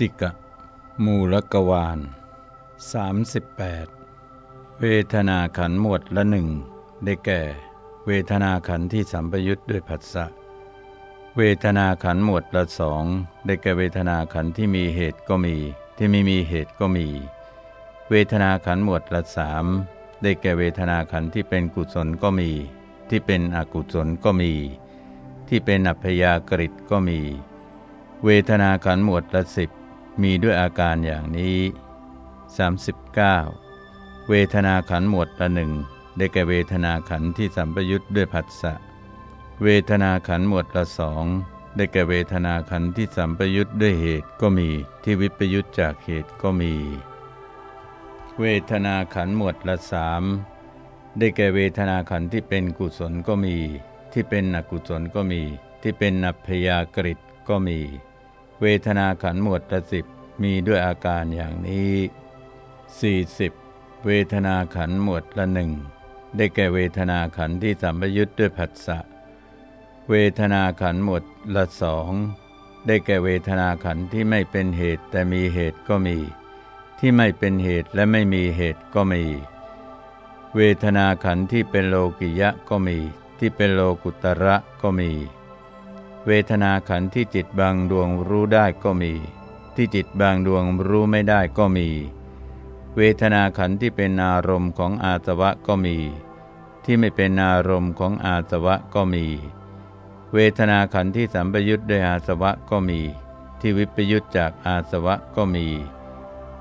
ติกะ มูลกวาล38 เวทนาขันหมวดละหนึ่งได้แก่ เวทนาขันที่สัมปยุทธ์ด้วยผัสสะเวทนาขันหมวดละสองได้แก่เวทนาขันที่มีเหตุก็มี ที่ไม่มีเหตุก็มี เวทนาขันหมวดละสามได้แก่เวทนาขันที่เป็นกุศลก็มี ที่เป็นอกุศลก็มี ที่เป็นอัพยากฤิตก็มี เวทนาขันหมวดละสิบ มีด้วยอาการอย่างนี้ 39 เวทนาขันหมวดละหนึ่งได้แก่เวทนาขันที่สัมปยุทธ์ด้วยผัสสะ เวทนาขันหมวดละสองได้แก่เวทนาขันที่สัมปยุทธ์ด้วยเหตุก็มี ที่วิปยุทธ์จากเหตุก็มี เวทนาขันหมวดละสามได้แก่เวทนาขันที่เป็นกุศลก็มี ที่เป็นอกุศลก็มี ที่เป็นนัพยากฤิก็มี เวทนาขันหมวดละสิบมีด้วยอาการอย่างนี้ 40 เวทนาขันหมวดละหนึ่งได้แก่เวทนาขันที่สัมปยุทธ์ด้วยผัสสะ เวทนาขันหมวดละสองได้แก่เวทนาขันที่ไม่เป็นเหตุแต่มีเหตุก็มี ที่ไม่เป็นเหตุและไม่มีเหตุก็มี เวทนาขันที่เป็นโลกิยะก็มี ที่เป็นโลกุตระก็มี เวทนาขันที่จิตบางดวงรู้ได้ก็มี ที่จิตบางดวงรู้ไม่ได้ก็มี เวทนาขันธ์ที่เป็นอารมณ์ของอาสวะก็มี ที่ไม่เป็นอารมณ์ของอาสวะก็มี เวทนาขันธ์ที่สัมปยุทธ์ด้วยอาสวะก็มี ที่วิปยุทธจากอาสวะก็มี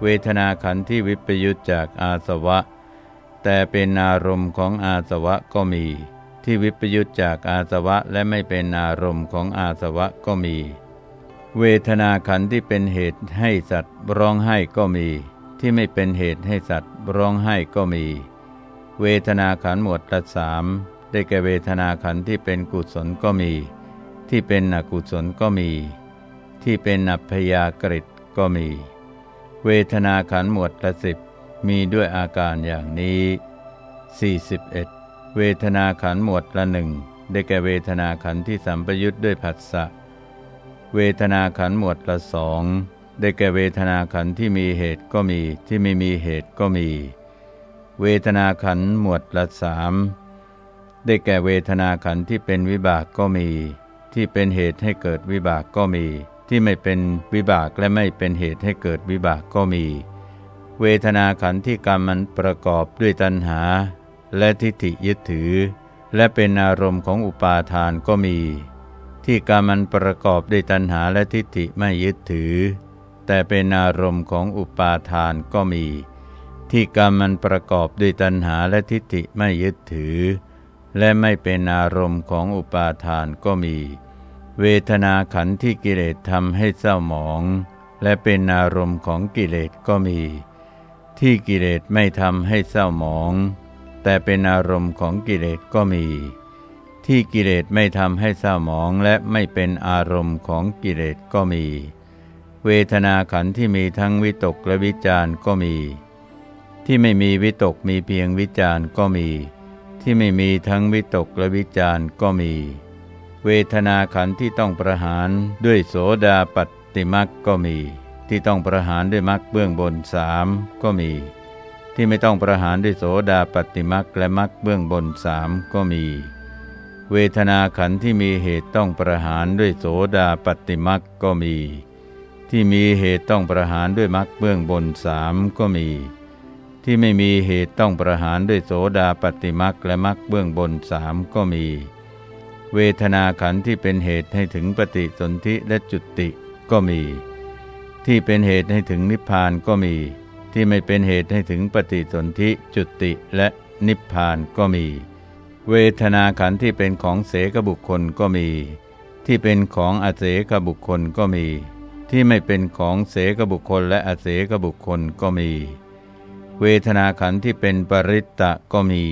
เวทนาขันธ์ที่วิปยุทธจากอาสวะ แต่เป็นอารมณ์ของอาสวะก็มี ที่วิปยุทธจากอาสวะและไม่เป็นอารมณ์ของอาสวะก็มี เวทนาขันธ์ที่เป็นเหตุให้สัตว์ร้องไห้ก็มี ที่ไม่เป็นเหตุให้สัตว์ร้องไห้ก็มี เวทนาขันธ์หมวดละสามได้แก่เวทนาขันธ์ที่เป็นกุศลก็มี ที่เป็นอกุศลก็มี ที่เป็นอัพยากฤิก็มี เวทนาขันธ์หมวดละสิบมีด้วยอาการอย่างนี้ 41 เวทนาขันหมวดละหนึ่งได้แก่เวทนาขันที่สัมปยุทธ์ด้วยผัสสะ เวทนาขันหมวดละสองได้แก่เวทนาขันที่มีเหตุก็มี ที่ไม่มีเหตุก็มี เวทนาขันหมวดละสามได้แก่เวทนาขันที่เป็นวิบากก็มี ที่เป็นเหตุให้เกิดวิบากก็มี ที่ไม่เป็นวิบากและไม่เป็นเหตุให้เกิดวิบากก็มี เวทนาขันที่กรรมมันประกอบด้วยตัณหา และทิฏฐิยึดถือ และเป็นอารมณ์ของอุปาทานก็มี ที่กรรมันประกอบด้วยตัณหาและทิฏฐิไม่ยึดถือ แต่เป็นอารมณ์ของอุปาทานก็มี ที่กรรมันประกอบด้วยตัณหาและทิฏฐิไม่ยึดถือ และไม่เป็นอารมณ์ของอุปาทานก็มี เวทนาขันธ์ที่กิเลสทำให้เศร้าหมอง และเป็นอารมณ์ของกิเลสก็มี ที่กิเลสไม่ทำให้เศร้าหมอง แต่เป็นอารมณ์ของกิเลสก็มี ที่กิเลสไม่ทำให้เศร้าหมองและไม่เป็นอารมณ์ของกิเลสก็มี เวทนาขันธ์ที่มีทั้งวิตกและวิจารก็มี ที่ไม่มีวิตกมีเพียงวิจารก็มี ที่ไม่มีทั้งวิตกและวิจารก็มี เวทนาขันธ์ที่ต้องประหารด้วยโสดาปัตติมักก็มี ที่ต้องประหารด้วยมักเบื้องบนสามก็มี ที่ไม่ต้องประหารด้วยโสดาปัตติมักและมักเบื้องบนสามก็มี เวทนาขันธ์ที่มีเหตุต้องประหารด้วยโสดาปฏิมักก็มี ที่มีเหตุต้องประหารด้วยมักเบื้องบนสามก็มี ที่ไม่มีเหตุต้องประหารด้วยโสดาปฏิมักและมักเบื้องบนสามก็มี เวทนาขันธ์ที่เป็นเหตุให้ถึงปฏิสนธิและจุติก็มี ที่เป็นเหตุให้ถึงนิพพานก็มี ที่ไม่เป็นเหตุให้ถึงปฏิสนธิจุติและนิพพานก็มี เวทนาขันธ์ที่เป็นของเสกบุคคลก็มี ที่เป็นของอเสกบุคคลก็มี ที่ไม่เป็นของเสกบุคคลและอเสกบุคคลก็มี เวทนาขันธ์ที่เป็นปริตตะก็มี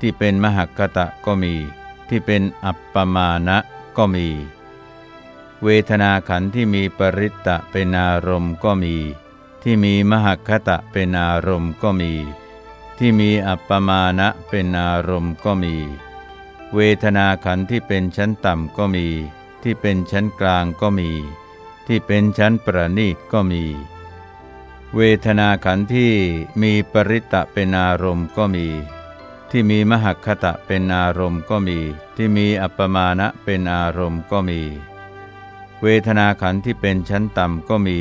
ที่เป็นมหกตะก็มี ที่เป็นอัปปมาณะก็มี เวทนาขันธ์ที่มีปริตตะเป็นอารมณ์ก็มี ที่มีมหคตะเป็นอารมณ์ก็มี ที่มีอัปปมาณะเป็นอารมณ์ก็มี เวทนาขันธ์ที่เป็นชั้นต่ำก็มี ที่เป็นชั้นกลางก็มี ที่เป็นชั้นประณีตก็มี เวทนาขันธ์ที่มีปริตะเป็นอารมณ์ก็มี ที่มีมหคตะเป็นอารมณ์ก็มี ที่มีอัปปมาณะเป็นอารมณ์ก็มี เวทนาขันธ์ที่เป็นชั้นต่ำก็มี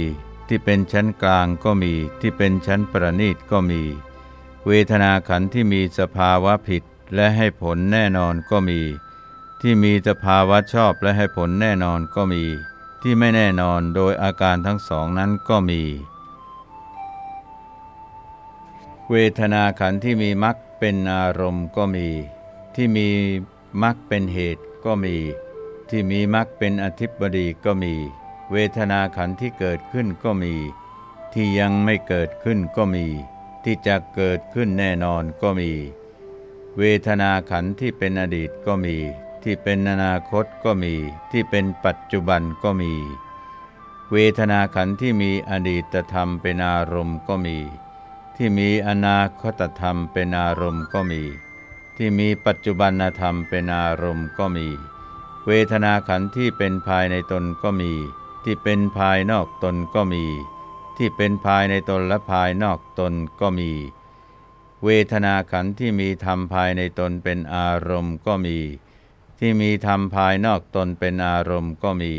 ที่เป็นชั้นกลางก็มีที่เป็นชั้นประณีตก็มี เวทนาขันธ์ที่มีสภาวะผิดและให้ผลแน่นอนก็มี ที่มีสภาวะชอบและให้ผลแน่นอนก็มี ที่ไม่แน่นอนโดยอาการทั้งสองนั้นก็มี เวทนาขันธ์ที่มีมรรคเป็นอารมณ์ก็มี ที่มีมรรคเป็นเหตุก็มี ที่มีมรรคเป็นอธิบดีก็มี เวทนาขันธ์ที่เกิดขึ้นก็มี ที่ยังไม่เกิดขึ้นก็มี ที่จะเกิดขึ้นแน่นอนก็มี เวทนาขันธ์ที่เป็นอดีตก็มี ที่เป็นอนาคตก็มี ที่เป็นปัจจุบันก็มี เวทนาขันธ์ที่มีอดีตธรรมเป็นอารมณ์ก็มี ที่มีอนาคตธรรมเป็นอารมณ์ก็มี ที่มีปัจจุบันธรรมเป็นอารมณ์ก็มี เวทนาขันธ์ที่เป็นภายในตนก็มี ที่เป็นภายนอกตนก็มี ที่เป็นภายในตนและภายนอกตนก็มี เวทนาขันธ์ที่มีธรรมภายในตนเป็นอารมณ์ก็มี ที่มีธรรมภายนอกตนเป็นอารมณ์ก็มี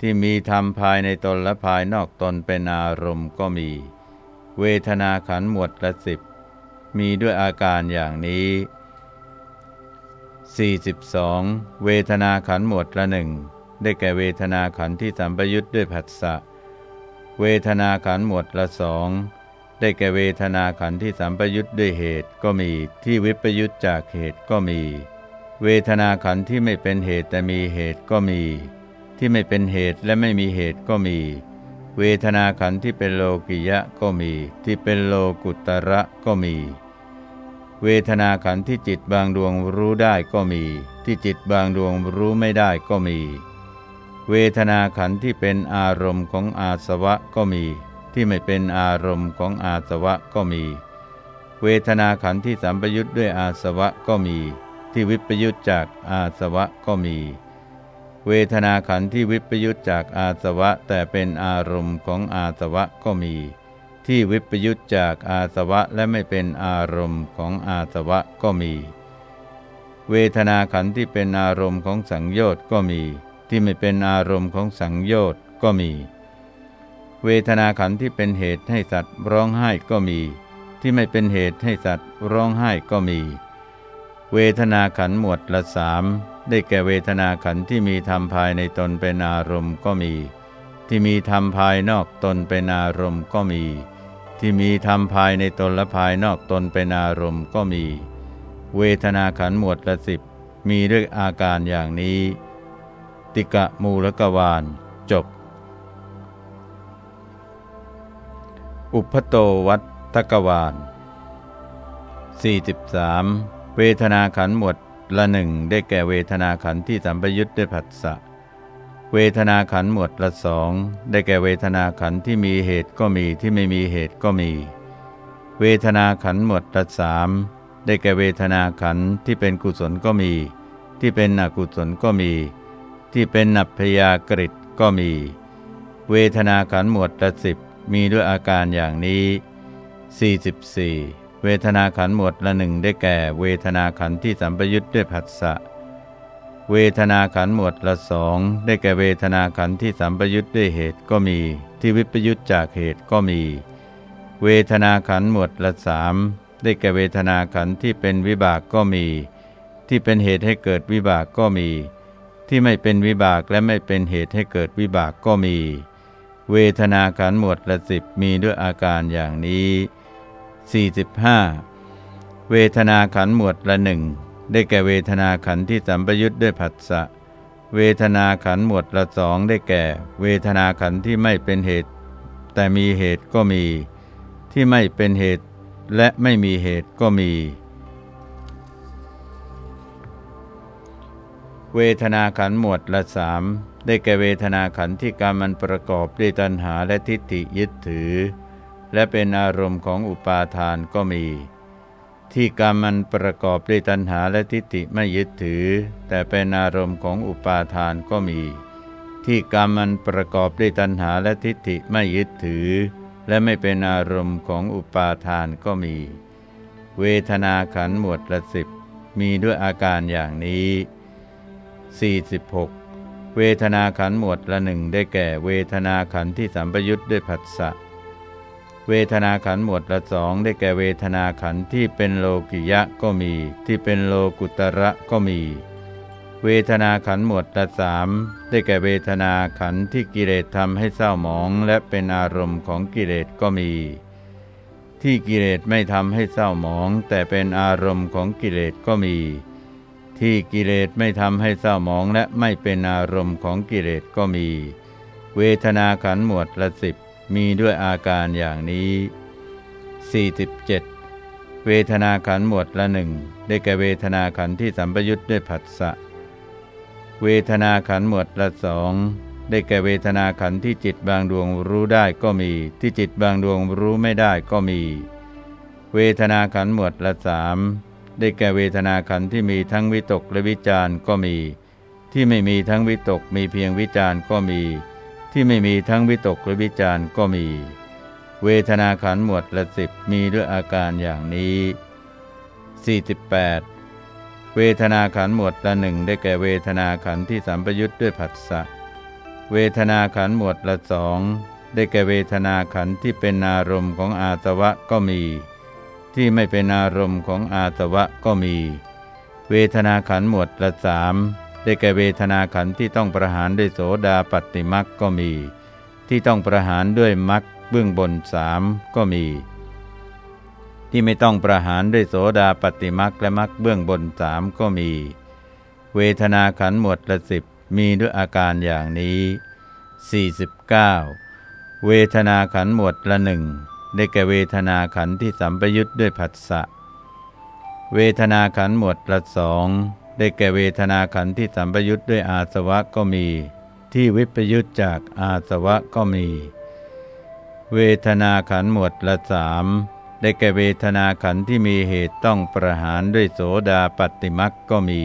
ที่มีธรรมภายในตนและภายนอกตนเป็นอารมณ์ก็มี เวทนาขันธ์หมวดละสิบมีด้วยอาการอย่างนี้ 42. เวทนาขันธ์หมวดละหนึ่ง ได้แก่เวทนาขันธ์ที่สัมปยุทธ์ด้วยผัสสะ เวทนาขันธ์หมวดละสองได้แก่เวทนาขันธ์ที่สัมปยุทธ์ด้วยเหตุก็มี ที่วิปยุทธจากเหตุก็มี เวทนาขันธ์ที่ไม่เป็นเหตุแต่มีเหตุก็มี ที่ไม่เป็นเหตุและไม่มีเหตุก็มี เวทนาขันธ์ที่เป็นโลกิยะก็มี ที่เป็นโลกุตระก็มี เวทนาขันธ์ที่จิตบางดวงรู้ได้ก็มี ที่จิตบางดวงรู้ไม่ได้ก็มี เวทนาขันธ์ที่เป็นอารมณ์ของอาสวะก็มี ที่ไม่เป็นอารมณ์ของอาสวะก็มี เวทนาขันธ์ที่สัมปยุทธ์ด้วยอาสวะก็มี ที่วิปยุทธจากอาสวะก็มี เวทนาขันธ์ที่วิปยุทธจากอาสวะแต่เป็นอารมณ์ของอาสวะก็มี ที่วิปยุทธจากอาสวะและไม่เป็นอารมณ์ของอาสวะก็มี เวทนาขันธ์ที่เป็นอารมณ์ของสังโยชน์ก็มี ที่ไม่เป็นอารมณ์ของสังโยชน์ก็มี เวทนาขันธ์ที่เป็นเหตุให้สัตว์ร้องไห้ก็มี ที่ไม่เป็นเหตุให้สัตว์ร้องไห้ก็มี เวทนาขันธ์หมวดละสามได้แก่เวทนาขันธ์ที่มีธรรมภายในตนเป็นอารมณ์ก็มี ที่มีธรรมภายนอกตนเป็นอารมณ์ก็มี ที่มีธรรมภายในตนและภายนอกตนเป็นอารมณ์ก็มี เวทนาขันธ์หมวดละสิบมีด้วยอาการอย่างนี้ ติกะมูลกวาลจบ อุพโตวัตตกวาล43 เวทนาขันหมวดละหนึ่งได้แก่เวทนาขันที่สัมปยุทธ์ด้วยผัสสะเวทนาขันหมวดละสองได้แก่เวทนาขันที่มีเหตุก็มีที่ไม่มีเหตุก็มี เวทนาขันหมวดละสามได้แก่เวทนาขันที่เป็นกุศลก็มี ที่เป็นอกุศลก็มี ที่เป็นนัพยากฤิก็มี เวทนาขันหมวดละสิบมีด้วยอาการอย่างนี้ 44 เวทนาขันหมวดละหนึ่งได้แก่ เวทนาขันที่สัมปยุทธ์ด้วยผัสสะเวทนาขันหมวดละสองได้แก่เวทนาขันที่สัมปยุทธ์ด้วยเหตุก็มี ที่วิปยุทธจากเหตุก็มี เวทนาขันหมวดละสามได้แก่เวทนาขันที่เป็นวิบากก็มี ที่เป็นเหตุให้เกิดวิบากก็มี ที่ไม่เป็นวิบากและไม่เป็นเหตุให้เกิดวิบากก็มี เวทนาขันหมวดละสิบมีด้วยอาการอย่างนี้ 45 เวทนาขันหมวดละหนึ่งได้แก่เวทนาขันที่สัมปยุทธ์ด้วยผัสสะเวทนาขันหมวดละสองได้แก่ เวทนาขันที่ไม่เป็นเหตุ แต่มีเหตุก็มี ที่ไม่เป็นเหตุและไม่มีเหตุก็มี เวทนาขันหมวดละสามได้แก่เวทนาขันที่การมันประกอบด้วยตัณหาและทิฏฐิยึดถือ และเป็นอารมณ์ของอุปาทานก็มี ที่กรรมันประกอบด้วยตัณหาและทิฏฐิไม่ยึดถือ แต่เป็นอารมณ์ของอุปาทานก็มี ที่กรรมมันประกอบด้วยตัณหาและทิฏฐิไม่ยึดถือ และไม่เป็นอารมณ์ของอุปาทานก็มี เวทนาขันหมวดละสิบมีด้วยอาการอย่างนี้ 46 เวทนาขันหมวดละหนึ่งได้แก่เวทนาขันที่สัมปยุทธ์ด้วยผัสสะเวทนาขันหมวดละสองได้แก่เวทนาขันที่เป็นโลกิยะก็มี ที่เป็นโลกุตระก็มี เวทนาขันหมวดละสามได้แก่เวทนาขันที่กิเลสทำให้เศร้าหมองและเป็นอารมณ์ของกิเลสก็มี ที่กิเลสไม่ทำให้เศร้าหมอง แต่เป็นอารมณ์ของกิเลสก็มี ที่กิเลสไม่ทำให้เศร้าหมองและไม่เป็นอารมณ์ของกิเลสก็มี เวทนาขันหมวดละสิบมีด้วยอาการอย่างนี้ 47 เวทนาขันหมวดละหนึ่งได้แก่เวทนาขันที่สัมปยุทธ์ด้วยผัสสะเวทนาขันหมวดละสองได้แก่เวทนาขันที่จิตบางดวงรู้ได้ก็มี ที่จิตบางดวงรู้ไม่ได้ก็มี เวทนาขันหมวดละสาม ได้แก่เวทนาขันที่มีทั้งวิตกและวิจารณ์ก็มี ที่ไม่มีทั้งวิตกมีเพียงวิจารณ์ก็มี ที่ไม่มีทั้งวิตกและวิจารก็มี เวทนาขันหมวดละสิบมีด้วยอาการอย่างนี้ 48 เวทนาขันหมวดละหนึ่งได้แก่เวทนาขันที่สัมปยุทธ์ด้วยผัสสะเวทนาขันหมวดละสองได้แก่เวทนาขันที่เป็นอารมณ์ของอาสวะก็มี ที่ไม่เป็นอารมณ์ของอาสวะก็มี เวทนาขันหมวดละสามได้แก่เวทนาขันที่ต้องประหารด้วยโสดาปฏิมักก็มี ที่ต้องประหารด้วยมักเบื้องบนสามก็มี ที่ไม่ต้องประหารด้วยโสดาปฏิมักและมักเบื้องบนสามก็มี เวทนาขันหมวดละสิบมีด้วยอาการอย่างนี้ 49 เวทนาขันหมวดละหนึ่ง ได้แก่เวทนาขันธ์ที่สัมปยุทธ์ด้วยผัสสะ เวทนาขันธ์หมวดละสองได้แก่เวทนาขันธ์ที่สัมปยุทธ์ด้วยอาสวะก็มี ที่วิปยุทธจากอาสวะก็มี เวทนาขันธ์หมวดละสามได้แก่เวทนาขันธ์ที่มีเหตุต้องประหารด้วยโสดาปฏิมักก็มี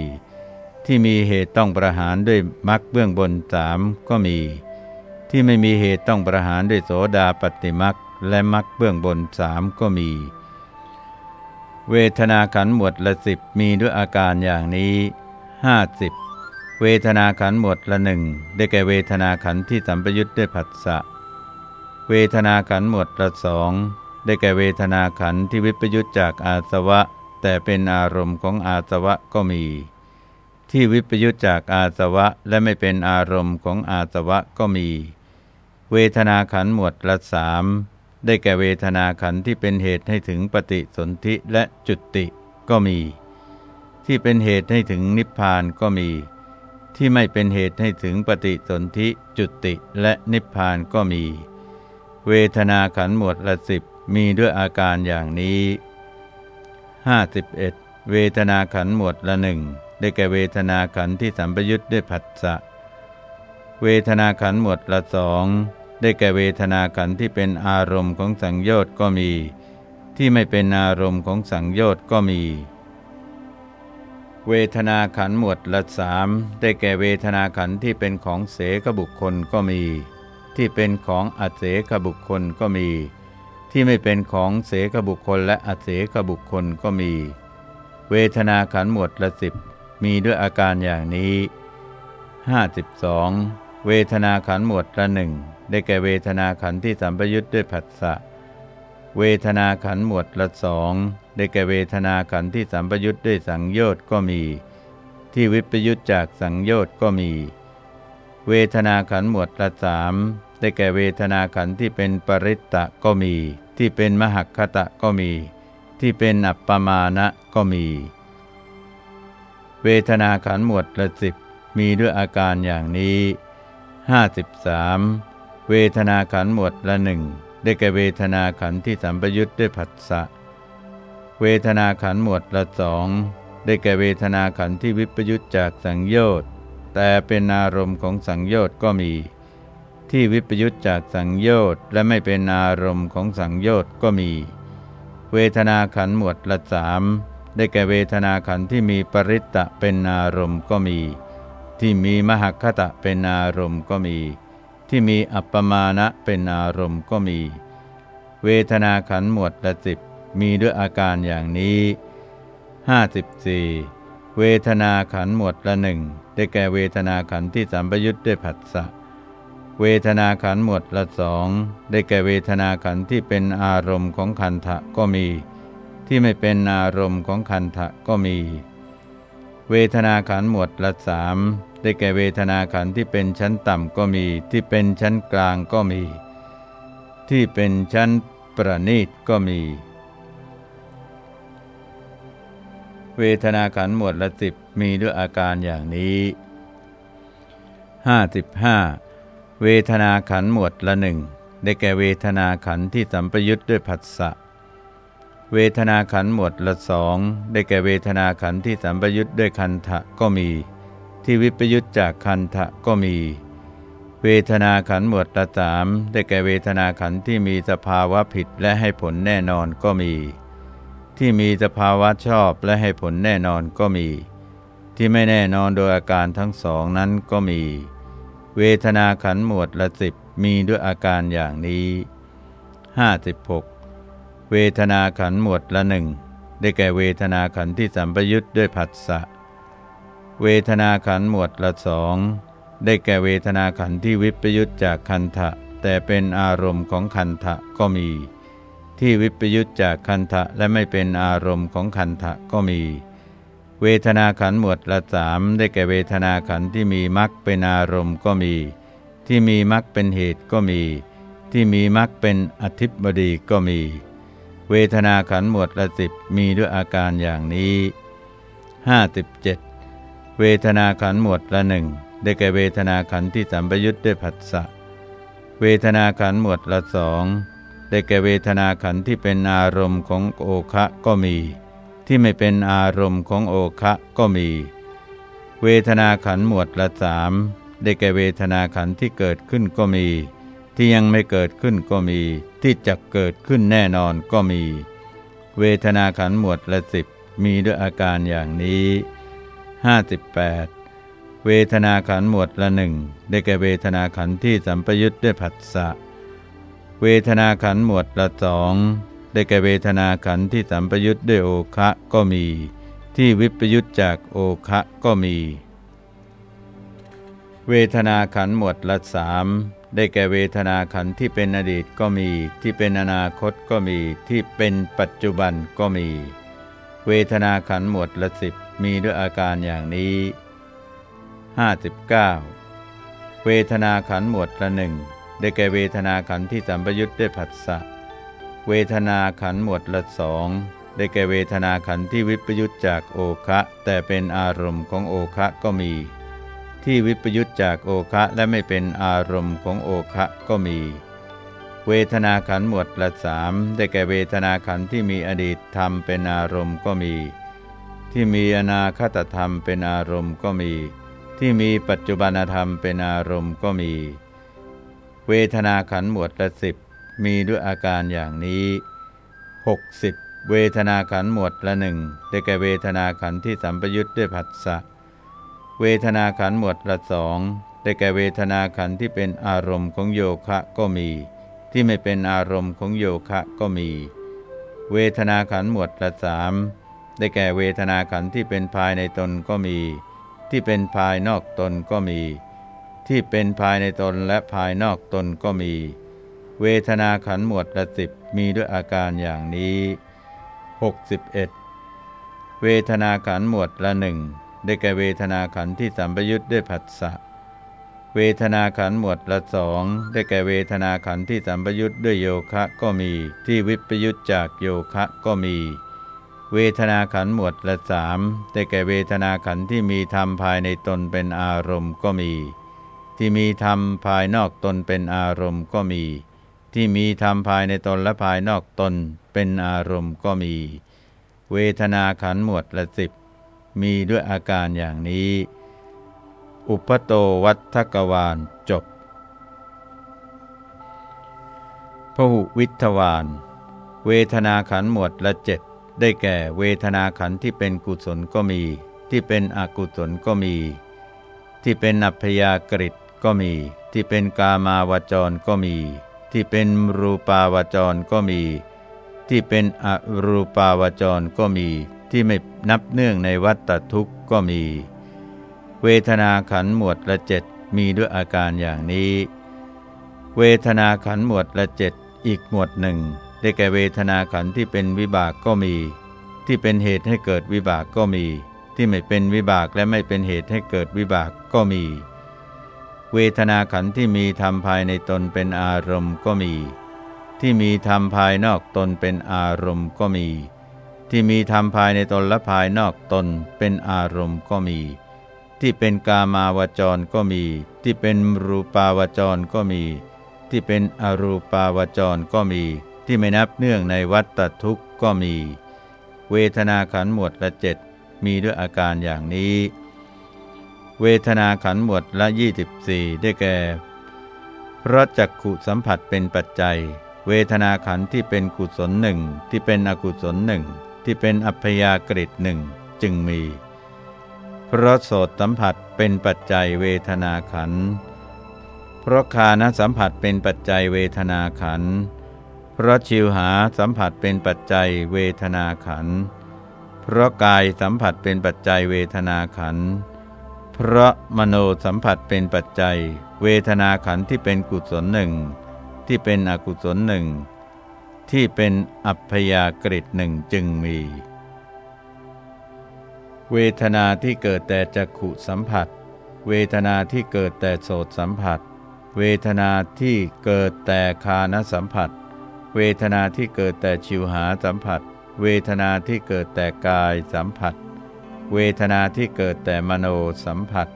ที่มีเหตุต้องประหารด้วยมักเบื้องบนสามก็มี ที่ไม่มีเหตุต้องประหารด้วยโสดาปฏิมัก และมักเบื้องบนสามก็มี เวทนาขันหมวดละสิบมีด้วยอาการอย่างนี้ห้าสิบเวทนาขันหมวดละหนึ่งได้แก่เวทนาขันที่สัมปยุทธ์ด้วยผัสสะเวทนาขันหมวดละสองได้แก่เวทนาขันที่วิปยุทธจากอาสวะ แต่เป็นอารมณ์ของอาสวะก็มี ที่วิปยุทธจากอาสวะและไม่เป็นอารมณ์ของอาสวะก็มี เวทนาขันหมวดละสาม ได้แก่เวทนาขันธ์ที่เป็นเหตุให้ถึงปฏิสนธิและจุติก็มี ที่เป็นเหตุให้ถึงนิพพานก็มี ที่ไม่เป็นเหตุให้ถึงปฏิสนธิจุติและนิพพานก็มี เวทนาขันธ์หมวดละสิบมีด้วยอาการอย่างนี้51เวทนาขันหมวดละหนึ่งได้แก่เวทนาขันที่สัมปยุทธ์ด้วยผัสสะ เวทนาขันหมวดละสอง ได้แก่เวทนาขันธ์ที่เป็นอารมณ์ของสังโยชน์ก็มี ที่ไม่เป็นอารมณ์ของสังโยชน์ก็มี เวทนาขันธ์หมวดละสามได้แก่เวทนาขันธ์ที่เป็นของเสกบุคคลก็มี ที่เป็นของอเสกบุคคลก็มี ที่ไม่เป็นของเสกบุคคลและอเสกบุคคลก็มี เวทนาขันธ์หมวดละสิบมีด้วยอาการอย่างนี้ 52 เวทนาขันธ์หมวดละหนึ่ง ได้แก่เวทนาขันธ์ที่สัมปยุทธ์ด้วยผัสสะ เวทนาขันธ์หมวดละสองได้แก่เวทนาขันธ์ที่สัมปยุทธ์ด้วยสังโยชน์ก็มี ที่วิปยุทธจากสังโยชน์ก็มี เวทนาขันธ์หมวดละสามได้แก่เวทนาขันธ์ที่เป็นปริตตะก็มี ที่เป็นมหคตะก็มี ที่เป็นอัปปมาณะก็มี เวทนาขันธ์หมวดละสิบมีด้วยอาการอย่างนี้ห้าสิบสาม เวทนาขันหมวดละหนึ่งได้แก่เวทนาขันที่สัมปยุทธ์ด้วยผัสสะ เวทนาขันหมวดละสองได้แก่เวทนาขันที่วิปยุทธจากสังโยชน์แต่เป็นอารมณ์ของสังโยชน์ก็มี ที่วิปยุทธจากสังโยชน์และไม่เป็นอารมณ์ของสังโยชน์ก็มี เวทนาขันหมวดละสามได้แก่เวทนาขันที่มีปริตตะเป็นอารมณ์ก็มี ที่มีมหคตะเป็นอารมณ์ก็มี ที่มีอัปปมาณะเป็นอารมณ์ก็มี เวทนาขันหมวดละสิบมีด้วยอาการอย่างนี้ 54 เวทนาขันหมวดละหนึ่งได้แก่เวทนาขันที่สัมปยุทธ์ด้วยผัสสะเวทนาขันหมวดละสองได้แก่เวทนาขันที่เป็นอารมณ์ของขันธะก็มี ที่ไม่เป็นอารมณ์ของขันธะก็มี เวทนาขันหมวดละสาม ได้แก่เวทนาขันที่เป็นชั้นต่ำก็มี ที่เป็นชั้นกลางก็มี ที่เป็นชั้นประณีตก็มี เวทนาขันหมวดละสิบมีด้วยอาการอย่างนี้55เวทนาขันหมวดละหนึ่งได้แก่เวทนาขันที่สัมปยุทธ์ด้วยผัสสะเวทนาขันหมวดละสองได้แก่เวทนาขันที่สัมปยุทธ์ด้วยคันทะก็มี ที่วิปยุทธจากคันทะก็มี เวทนาขันหมวดละสามได้แก่เวทนาขันที่มีสภาวะผิดและให้ผลแน่นอนก็มี ที่มีสภาวะชอบและให้ผลแน่นอนก็มี ที่ไม่แน่นอนโดยอาการทั้งสองนั้นก็มี เวทนาขันหมวดละสิบมีด้วยอาการอย่างนี้ 56 เวทนาขันหมวดละหนึ่งได้แก่เวทนาขันที่สัมปยุทธ์ด้วยผัสสะ เวทนาขันหมวดละสองได้แก่เวทนาขันที่วิปยุทธจากคันทะแต่เป็นอารมณ์ของคันทะก็มี ที่วิปยุทธจากคันทะและไม่เป็นอารมณ์ของคันทะก็มี เวทนาขันหมวดละสามได้แก่เวทนาขันที่มีมรรคเป็นอารมณ์ก็มี ที่มีมรรคเป็นเหตุก็มี ที่มีมรรคเป็นอธิบดีก็มี เวทนาขันหมวดละสิบมีด้วยอาการอย่างนี้57เเวทนาขันหมวดละหนึ่งได้แก่เวทนาขันที่สัมปยุทธ์ด้วยผัสสะเวทนาขันหมวดละสองได้แก่เวทนาขันที่เป็นอารมณ์ของโอคะก็มี ที่ไม่เป็นอารมณ์ของโอคะก็มี เวทนาขันหมวดละสามได้แก่เวทนาขันที่เกิดขึ้นก็มี ที่ยังไม่เกิดขึ้นก็มี ที่จะเกิดขึ้นแน่นอนก็มี เวทนาขันหมวดละสิบมีด้วยอาการอย่างนี้ 58 เวทนาขันหมวดละหนึ่งได้แก่เวทนาขันที่สัมปยุทธ์ด้วยผัสสะ เวทนาขันหมวดละสองได้แก่เวทนาขันที่สัมปยุทธ์ด้วยโอคะก็มี ที่วิปยุทธจากโอคะก็มี เวทนาขันหมวดละสามได้แก่เวทนาขันที่เป็นอดีตก็มี ที่เป็นอนาคตก็มี ที่เป็นปัจจุบันก็มี เวทนาขันหมวดละสิบ มีด้วยอาการอย่างนี้ 59 เวทนาขันหมวดละหนึ่งได้แก่เวทนาขันที่สัมปยุทธ์ด้วยผัสสะ เวทนาขันหมวดละสองได้แก่เวทนาขันที่วิปยุตจากโอคะ แต่เป็นอารมณ์ของโอคะก็มี ที่วิปยุตจากโอคะและไม่เป็นอารมณ์ของโอคะก็มี เวทนาขันหมวดละสามได้แก่เวทนาขันที่มีอดีตธรรมเป็นอารมณ์ก็มี ที่มีอนาคตธรรมเป็นอารมณ์ก็มี ที่มีปัจจุบันธรรมเป็นอารมณ์ก็มี เวทนาขันหมวดละสิบมีด้วยอาการอย่างนี้ 60 เวทนาขันหมวดละหนึ่งได้แก่เวทนาขันที่สัมปยุทธ์ด้วยผัสสะเวทนาขันหมวดละสองได้แก่เวทนาขันที่เป็นอารมณ์ของโยคะก็มี ที่ไม่เป็นอารมณ์ของโยคะก็มี เวทนาขันหมวดละสาม ได้แก่เวทนาขันธ์ที่เป็นภายในตนก็มี ที่เป็นภายนอกตนก็มี ที่เป็นภายในตนและภายนอกตนก็มี เวทนาขันหมวดละสิบมีด้วยอาการอย่างนี้ 61 เวทนาขันหมวดละหนึ่งได้แก่เวทนาขันที่สัมปยุทธ์ด้วยผัสสะเวทนาขันหมวดละสองได้แก่เวทนาขันที่สัมปยุทธ์ด้วยโยคะก็มี ที่วิปยุทธจากโยคะก็มี เวทนาขันหมวดละสามได้แก่เวทนาขันที่มีธรรมภายในตนเป็นอารมณ์ก็มี ที่มีธรรมภายนอกตนเป็นอารมณ์ก็มี ที่มีธรรมภายในตนและภายนอกตนเป็นอารมณ์ก็มี เวทนาขันหมวดละสิบมีด้วยอาการอย่างนี้ อุปโตวัฏทกวาลจบพหุวิทวาน เวทนาขันหมวดละเจ็ด ได้แก่เวทนาขันธ์ที่เป็นกุศลก็มี ที่เป็นอกุศลก็มี ที่เป็นอัพยากฤิก็มี ที่เป็นกามาวจรก็มี ที่เป็นรูปาวจรก็มี ที่เป็นอรูปาวจรก็มี ที่ไม่นับเนื่องในวัฏทุกข์ก็มี เวทนาขันหมวดละเจ็ดมีด้วยอาการอย่างนี้ เวทนาขันหมวดละเจ็ดอีกหมวดหนึ่ง ได้แก่เวทนาขันที่เป็นวิบากก็มี ที่เป็นเหตุให้เกิดวิบากก็มี ที่ไม่เป็นวิบากและไม่เป็นเหตุให้เกิดวิบากก็มี เวทนาขันที่มีธรรมภายในตนเป็นอารมณ์ก็มี ที่มีธรรมภายนอกตนเป็นอารมณ์ก็มี ที่มีธรรมภายในตนและภายนอกตนเป็นอารมณ์ก็มี ที่เป็นกามาวจรก็มี ที่เป็นรูปาวจรก็มี ที่เป็นอรูปาวจรก็มี ที่ไม่นับเนื่องในวัฏทุกข์ก็มี เวทนาขันหมวดละเจ็ดมีด้วยอาการอย่างนี้ เวทนาขันหมวดละ 24 ได้แก่เพราะจักขุสัมผัสเป็นปัจจัย เวทนาขันที่เป็นกุศลหนึ่งที่เป็นอกุศลหนึ่งที่เป็นอัพยากฤิหนึ่งจึงมีเพราะโสตสัมผัสเป็นปัจจัยเวทนาขันเพราะคานสัมผัสเป็นปัจจัยเวทนาขัน เพราะชิวหาสัมผัสเป็นปัจจัยเวทนาขัน เพราะกายสัมผัสเป็นปัจจัยเวทนาขัน เพราะมโนสัมผัสเป็นปัจจัย เวทนาขันที่เป็นกุศลหนึ่งที่เป็นอกุศลหนึ่งที่เป็นอัพยากฤิหนึ่งจึงมี เวทนาที่เกิดแต่จักขุสัมผัส เวทนาที่เกิดแต่โสตสัมผัส เวทนาที่เกิดแต่คานสัมผัส เวทนาที่เกิดแต่ชิวหาสัมผัส เวทนาที่เกิดแต่กายสัมผัส เวทนาที่เกิดแต่มโนสัมผัส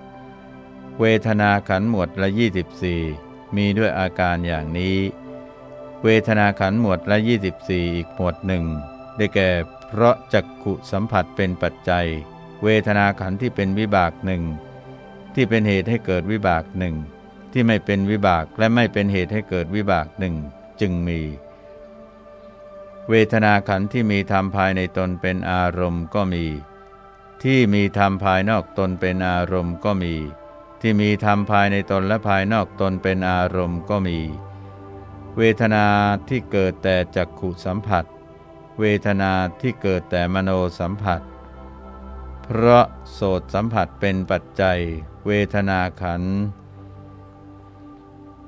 เวทนาขันหมวดละ 24 มีด้วยอาการอย่างนี้ เวทนาขันหมวดละ 24 อีกหมวดหนึ่งได้แก่เพราะจักขุสัมผัสเป็นปัจจัย เวทนาขันที่เป็นวิบากหนึ่งที่เป็นเหตุให้เกิดวิบากหนึ่งที่ไม่เป็นวิบากและไม่เป็นเหตุให้เกิดวิบากหนึ่งจึงมี เวทนาขันธ์ที่มีธรรมภายในตนเป็นอารมณ์ก็มี ที่มีธรรมภายนอกตนเป็นอารมณ์ก็มี ที่มีธรรมภายในตนและภายนอกตนเป็นอารมณ์ก็มี เวทนาที่เกิดแต่จักขุสัมผัส เวทนาที่เกิดแต่มโนสัมผัส เพราะโสตสัมผัสเป็นปัจจัย เวทนาขันธ์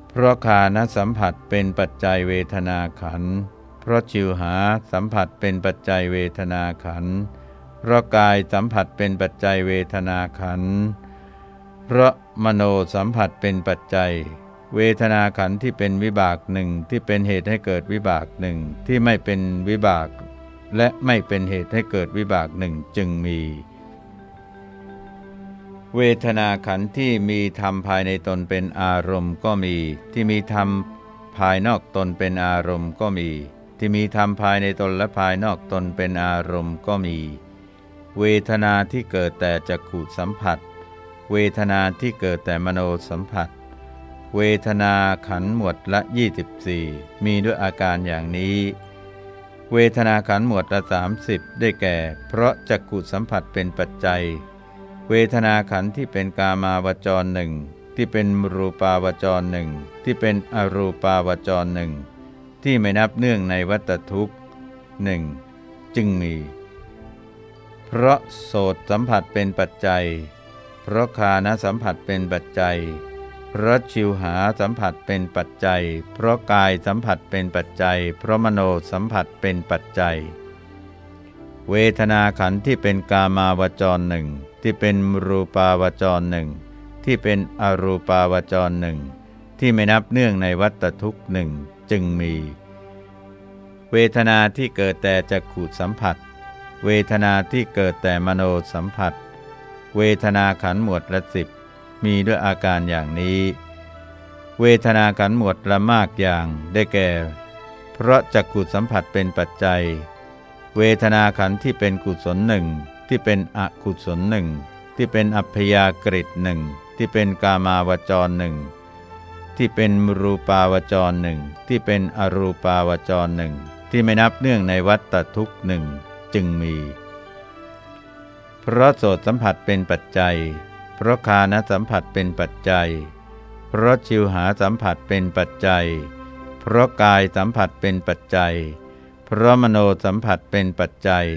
เพราะคานสัมผัสเป็นปัจจัยเวทนาขันธ์ เพราะจิวหาสัมผัสเป็นปัจจัยเวทนาขัน เพราะกายสัมผัสเป็นปัจจัยเวทนาขัน เพราะมโนสัมผัสเป็นปัจจัย เวทนาขันที่เป็นวิบากหนึ่งที่เป็นเหตุให้เกิดวิบากหนึ่งที่ไม่เป็นวิบาก และไม่เป็นเหตุให้เกิดวิบากหนึ่งจึงมี เวทนาขันที่มีธรรมภายในตนเป็นอารมณ์ก็มีที่มีธรรมภายนอกตนเป็นอารมณ์ก็มี ที่มีธรรมภายในตนและภายนอกตนเป็นอารมณ์ก็มี เวทนาที่เกิดแต่จักขุสัมผัส เวทนาที่เกิดแต่มโนสัมผัส เวทนาขันหมวดละ 24 มีด้วยอาการอย่างนี้ เวทนาขันหมวดละ 30 ได้แก่ เพราะจักขุสัมผัสเป็นปัจจัย เวทนาขันที่เป็นกามาวจรหนึ่งที่เป็นรูปาวจรหนึ่งที่เป็นอรูปาวจรหนึ่ง ที่ไม่นับเนื่องในวัตทุกข์หนึ่งจึงมี เพราะโสตสัมผัสเป็นปัจจัย เพราะคานสัมผัสเป็นปัจจัย เพราะชิวหาสัมผัสเป็นปัจจัย เพราะกายสัมผัสเป็นปัจจัย เพราะมโนสัมผัสเป็นปัจจัย เวทนาขันธ์ที่เป็นกามาวจรหนึ่งที่เป็นรูปาวจรหนึ่งที่เป็นอรูปาวจรหนึ่งที่ไม่นับเนื่องในวัตทุกหนึ่ง จึงมี เวทนาที่เกิดแต่จักขูดสัมผัส เวทนาที่เกิดแต่มโนสัมผัส เวทนาขันหมวดละสิบมีด้วยอาการอย่างนี้ เวทนาขันหมวดละมากอย่างได้แก่ เพราะจักขูดสัมผัสเป็นปัจจัย เวทนาขันที่เป็นกุศลหนึ่งที่เป็นอกุศลหนึ่งที่เป็นอัพยากฤิหนึ่งที่เป็นกามาวจรหนึ่ง ที่เป็นรูปาวจรหนึ่งที่เป็นอรูปาวจรหนึ่งที่ไม่นับเนื่องในวัฏฏทุกหนึ่งจึงมี เพราะโสตสัมผัสเป็นปัจจัยเพเพราะคานสัมผัสเป็นปัจจัย เพราะชิวหาสัมผัสเป็นปัจจัย เพราะกายสัมผัสเป็นปัจจัย เพราะมโนสัมผัสเป็นปัจจัย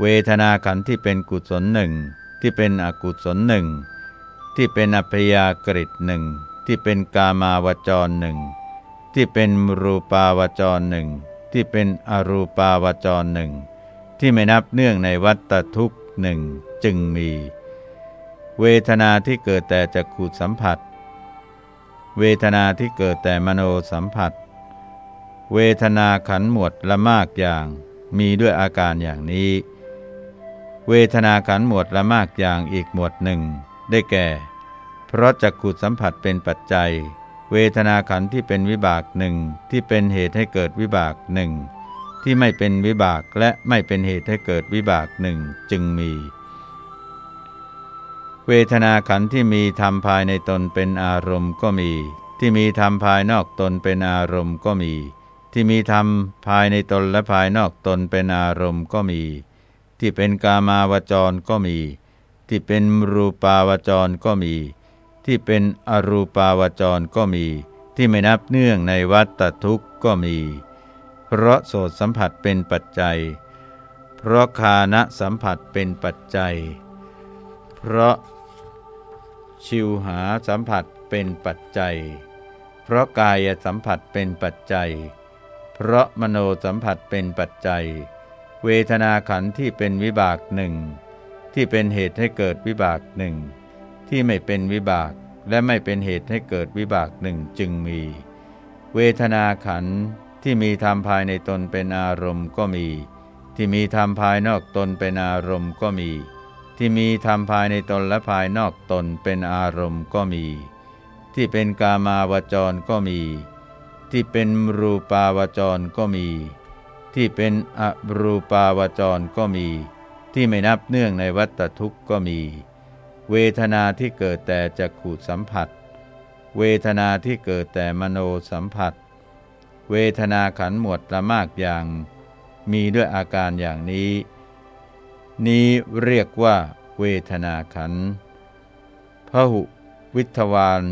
เวทนาขันธ์ที่เป็นกุศลหนึ่งที่เป็นอกุศลหนึ่งที่เป็นอัพยากฤิหนึ่ง ที่เป็นกามาวจรหนึ่งที่เป็นรูปาวจรหนึ่งที่เป็นอรูปาวจรหนึ่งที่ไม่นับเนื่องในวัตทุกหนึ่งจึงมี เวทนาที่เกิดแต่จักขูสัมผัส เวทนาที่เกิดแต่มโนสัมผัส เวทนาขันหมวดละมากอย่างมีด้วยอาการอย่างนี้ เวทนาขันหมวดละมากอย่างอีกหมวดหนึ่ง ได้แก่ เพราะจักขูสัมผัสเป็นปัจจัย เวทนาขันที่เป็นวิบากหนึ่งที่เป็นเหตุให้เกิดวิบากหนึ่งที่ไม่เป็นวิบากและไม่เป็นเหตุให้เกิดวิบากหนึ่งจึงมี เวทนาขันธ์ที่มีธรรมภายในตนเป็นอารมณ์ก็มี ที่มีธรรมภายนอกตนเป็นอารมณ์ก็มี ที่มีธรรมภายในตนและภายนอกตนเป็นอารมณ์ก็มี ที่เป็นกามาวจรก็มี ที่เป็นรูปาวจรก็มี ที่เป็นอรูปาวจรก็มี ที่ไม่นับเนื่องในวัตทุกข์ก็มี เพราะโสตสัมผัสเป็นปัจจัย เพราะคานะสัมผัสเป็นปัจจัย เพราะชิวหาสัมผัสเป็นปัจจัย เพราะกายสัมผัสเป็นปัจจัย เพราะมโนสัมผัสเป็นปัจจัย เวทนาขันธ์ที่เป็นวิบากหนึ่งที่เป็นเหตุให้เกิดวิบากหนึ่ง ที่ไม่เป็นวิบากและไม่เป็นเหตุให้เกิดวิบากหนึ่งจึงมี เวทนาขันธ์ที่มีธรรมภายในตนเป็นอารมณ์ก็มี ที่มีธรรมภายนอกตนเป็นอารมณ์ก็มี ที่มีธรรมภายในตนและภายนอกตนเป็นอารมณ์ก็มี ที่เป็นกามาวจรก็มี ที่เป็นรูปาวจรก็มี ที่เป็นอรูปาวจรก็มี ที่ไม่นับเนื่องในวัตทุกข์ก็มี เวทนาที่เกิดแต่จักขูสัมผัส เวทนาที่เกิดแต่มโนสัมผัส เวทนาขันหมวดละมากอย่าง มีด้วยอาการอย่างนี้ นี้เรียกว่า เวทนาขันพหุวิทวาน